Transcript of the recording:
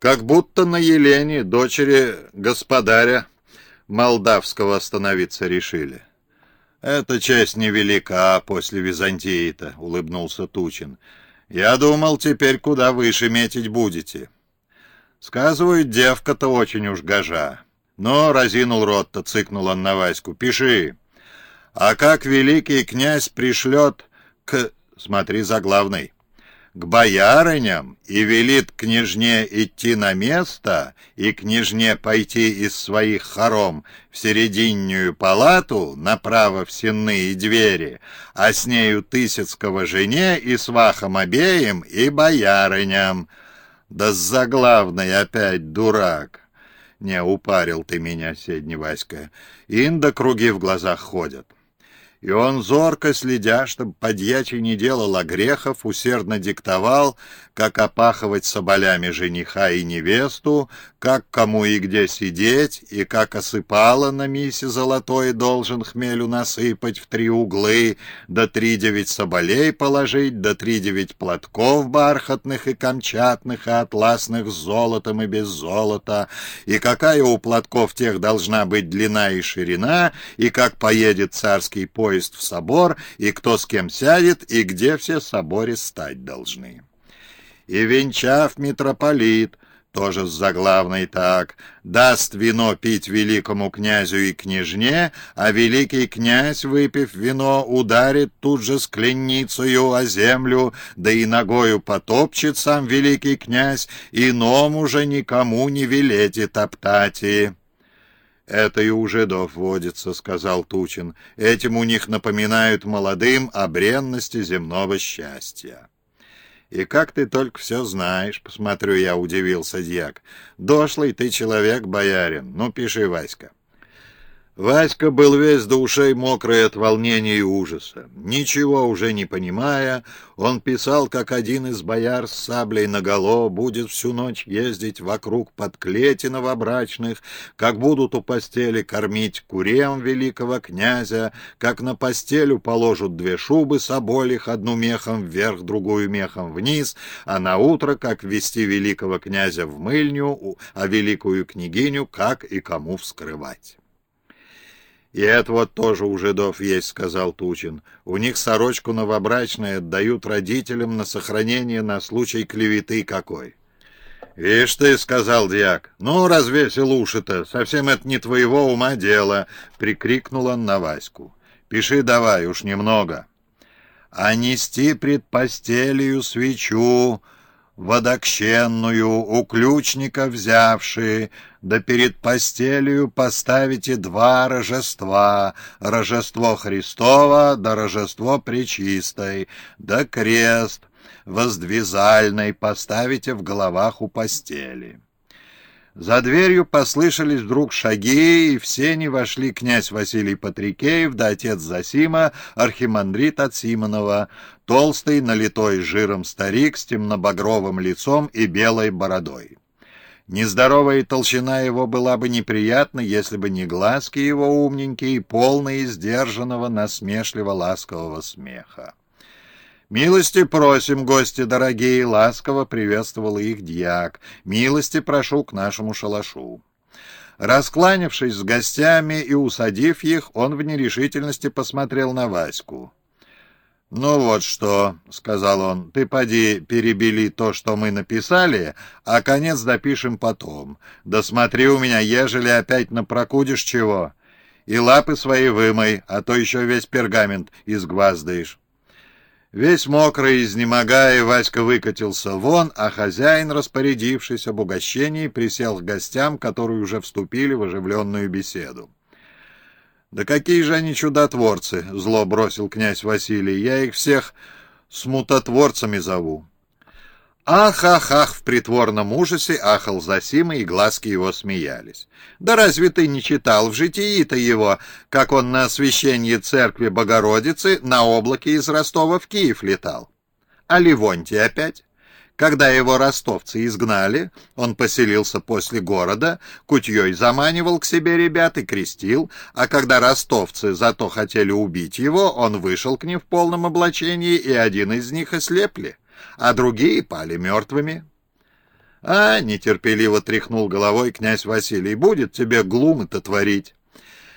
Как будто на Елене, дочери господаря молдавского остановиться решили. «Эта часть невелика после Византии-то», — улыбнулся Тучин. «Я думал, теперь куда выше метить будете». «Сказывают, девка-то очень уж гожа». Но разинул рот-то, цыкнул он на Ваську. «Пиши». «А как великий князь пришлет к...» «Смотри за главной» к боярыням и велит княжне идти на место и княжне пойти из своих хором в серединную палату направо в сенные двери, а с нею Тысяцкого жене и свахом обеим и боярыням. Да с заглавной опять дурак. Не упарил ты меня, седни Васька. Инда круги в глазах ходят. И он, зорко следя, чтобы подьячий не делал огрехов, усердно диктовал, как опахивать соболями жениха и невесту, как кому и где сидеть, и как осыпало на мисе золотой должен хмелю насыпать в три углы, да три девять соболей положить, да три девять платков бархатных и камчатных и атласных с золотом и без золота, и какая у платков тех должна быть длина и ширина, и как поедет царский поезд в собор, и кто с кем сядет, и где все в соборе стать должны. И венчав митрополит, тоже с заглавной так, даст вино пить великому князю и княжне, а великий князь, выпив вино, ударит тут же скленницею о землю, да и ногою потопчет сам великий князь, иному же никому не топтать и... «Это и у жидов водится», — сказал Тучин. «Этим у них напоминают молодым о бренности земного счастья». «И как ты только все знаешь?» — посмотрю я, удивился дьяк. «Дошлый ты человек, боярин. Ну, пиши, Васька». Васька был весь до ушей мокрый от волнения и ужаса. Ничего уже не понимая, он писал, как один из бояр с саблей наголо будет всю ночь ездить вокруг подклети новобрачных, как будут у постели кормить курем великого князя, как на постелю положат две шубы соболих, одну мехом вверх, другую мехом вниз, а на утро как ввести великого князя в мыльню, а великую княгиню как и кому вскрывать. «И это вот тоже у жидов есть», — сказал Тучин. «У них сорочку новобрачную отдают родителям на сохранение на случай клеветы какой». «Вишь ты», — сказал дьяк, — «ну, развесил уши-то, совсем это не твоего ума дело», — прикрикнул он на Ваську. «Пиши давай, уж немного». «А нести пред постелью свечу, водокщенную, у ключника взявшие, да перед постелью поставите два рожества, рожество Христово да рожество Пречистой, да крест воздвизальный поставите в головах у постели». За дверью послышались вдруг шаги, и все не вошли князь Василий Патрикеев да отец Засима, архимандрит от Симонова, толстый, налитой жиром старик с темнобагровым лицом и белой бородой. Нездоровая толщина его была бы неприятна, если бы не глазки его умненькие полные сдержанного насмешливо-ласкового смеха. «Милости просим, гости дорогие!» — ласково приветствовал их дьяк. «Милости прошу к нашему шалашу». Раскланявшись с гостями и усадив их, он в нерешительности посмотрел на Ваську. «Ну вот что», — сказал он, — «ты поди перебели то, что мы написали, а конец допишем потом. Да смотри у меня, ежели опять напрокудишь чего, и лапы свои вымой, а то еще весь пергамент изгваздаешь». Весь мокрый, изнемогая, Васька выкатился вон, а хозяин, распорядившись об угощении, присел к гостям, которые уже вступили в оживленную беседу. «Да какие же они чудотворцы!» — зло бросил князь Василий. «Я их всех смутотворцами зову». «Ах, ах, ах!» — в притворном ужасе ахал Засима, и глазки его смеялись. «Да разве ты не читал в житии-то его, как он на освящении церкви Богородицы на облаке из Ростова в Киев летал? А Ливонтий опять?» Когда его ростовцы изгнали, он поселился после города, кутьей заманивал к себе ребят и крестил, а когда ростовцы зато хотели убить его, он вышел к ним в полном облачении, и один из них ослепли а другие пали мертвыми. «А!» — нетерпеливо тряхнул головой князь Василий. «Будет тебе глум это творить!»